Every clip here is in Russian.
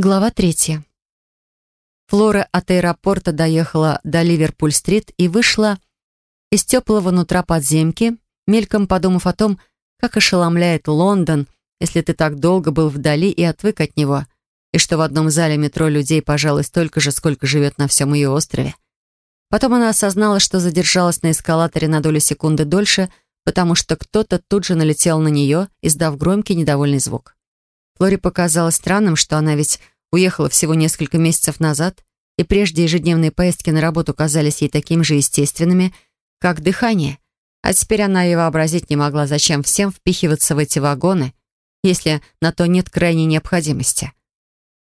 Глава третья. Флора от аэропорта доехала до Ливерпуль-стрит и вышла из теплого нутра подземки, мельком подумав о том, как ошеломляет Лондон, если ты так долго был вдали и отвык от него, и что в одном зале метро людей, пожалуй, столько же, сколько живет на всем ее острове. Потом она осознала, что задержалась на эскалаторе на долю секунды дольше, потому что кто-то тут же налетел на нее, издав громкий недовольный звук. Флоре показалось странным, что она ведь уехала всего несколько месяцев назад, и прежде ежедневные поездки на работу казались ей такими же естественными, как дыхание. А теперь она и вообразить не могла, зачем всем впихиваться в эти вагоны, если на то нет крайней необходимости.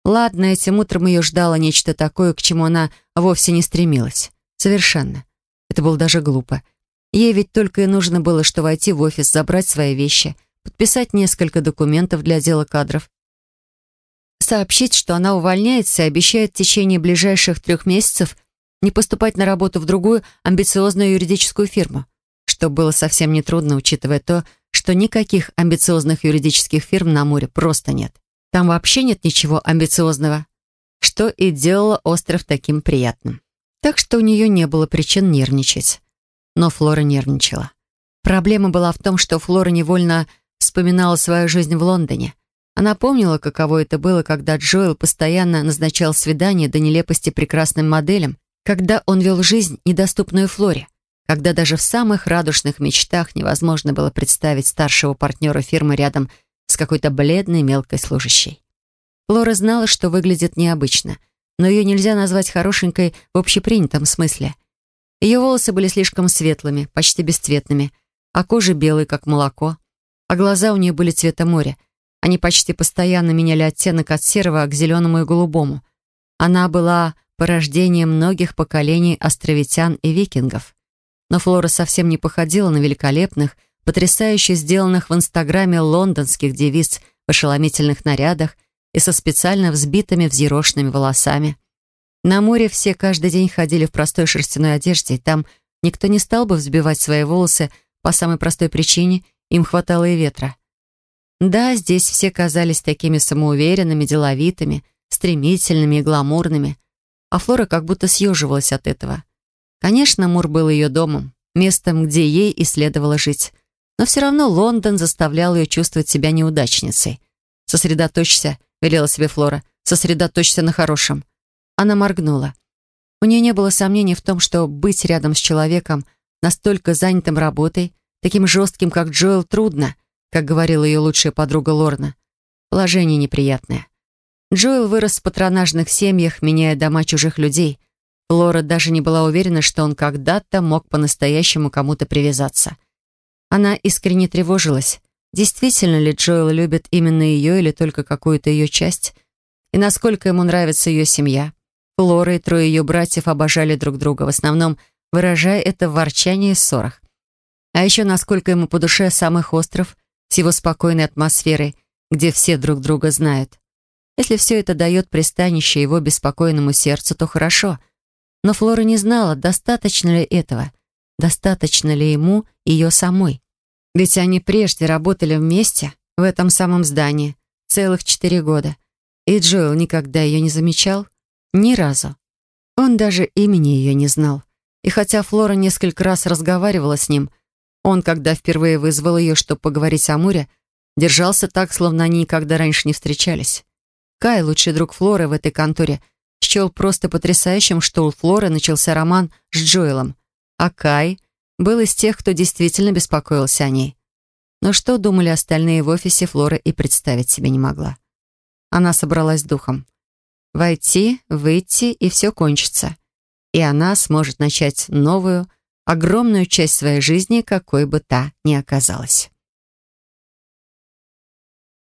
Ладно, этим утром ее ждало нечто такое, к чему она вовсе не стремилась. Совершенно. Это было даже глупо. Ей ведь только и нужно было, что войти в офис, забрать свои вещи — подписать несколько документов для отдела кадров, сообщить, что она увольняется и обещает в течение ближайших трех месяцев не поступать на работу в другую амбициозную юридическую фирму, что было совсем нетрудно, учитывая то, что никаких амбициозных юридических фирм на море просто нет. Там вообще нет ничего амбициозного, что и делало остров таким приятным. Так что у нее не было причин нервничать. Но Флора нервничала. Проблема была в том, что Флора невольно вспоминала свою жизнь в Лондоне. Она помнила, каково это было, когда Джоэл постоянно назначал свидания до нелепости прекрасным моделям, когда он вел жизнь, недоступную Флоре, когда даже в самых радушных мечтах невозможно было представить старшего партнера фирмы рядом с какой-то бледной мелкой служащей. Флора знала, что выглядит необычно, но ее нельзя назвать хорошенькой в общепринятом смысле. Ее волосы были слишком светлыми, почти бесцветными, а кожа белой, как молоко а глаза у нее были цвета моря. Они почти постоянно меняли оттенок от серого к зеленому и голубому. Она была порождением многих поколений островитян и викингов. Но Флора совсем не походила на великолепных, потрясающе сделанных в Инстаграме лондонских девиц в ошеломительных нарядах и со специально взбитыми взъерошенными волосами. На море все каждый день ходили в простой шерстяной одежде, и там никто не стал бы взбивать свои волосы по самой простой причине — им хватало и ветра. Да, здесь все казались такими самоуверенными, деловитыми, стремительными и гламурными, а Флора как будто съеживалась от этого. Конечно, Мур был ее домом, местом, где ей и следовало жить. Но все равно Лондон заставлял ее чувствовать себя неудачницей. «Сосредоточься», — велела себе Флора, — «сосредоточься на хорошем». Она моргнула. У нее не было сомнений в том, что быть рядом с человеком, настолько занятым работой, Таким жестким, как Джоэл, трудно, как говорила ее лучшая подруга Лорна. Положение неприятное. Джоэл вырос в патронажных семьях, меняя дома чужих людей. Лора даже не была уверена, что он когда-то мог по-настоящему кому-то привязаться. Она искренне тревожилась. Действительно ли Джоэл любит именно ее или только какую-то ее часть? И насколько ему нравится ее семья? Лора и трое ее братьев обожали друг друга, в основном выражая это в ворчании и ссорах. А еще насколько ему по душе сам их остров с его спокойной атмосферой, где все друг друга знают. Если все это дает пристанище его беспокойному сердцу, то хорошо. Но Флора не знала, достаточно ли этого, достаточно ли ему ее самой. Ведь они прежде работали вместе в этом самом здании целых четыре года. И Джоэл никогда ее не замечал. Ни разу. Он даже имени ее не знал. И хотя Флора несколько раз разговаривала с ним, он, когда впервые вызвал ее, чтобы поговорить о Муре, держался так, словно они никогда раньше не встречались. Кай, лучший друг Флоры в этой конторе, счел просто потрясающим, что у Флоры начался роман с Джоэлом, а Кай был из тех, кто действительно беспокоился о ней. Но что думали остальные в офисе, Флора и представить себе не могла. Она собралась духом. Войти, выйти, и все кончится. И она сможет начать новую, огромную часть своей жизни, какой бы та ни оказалась.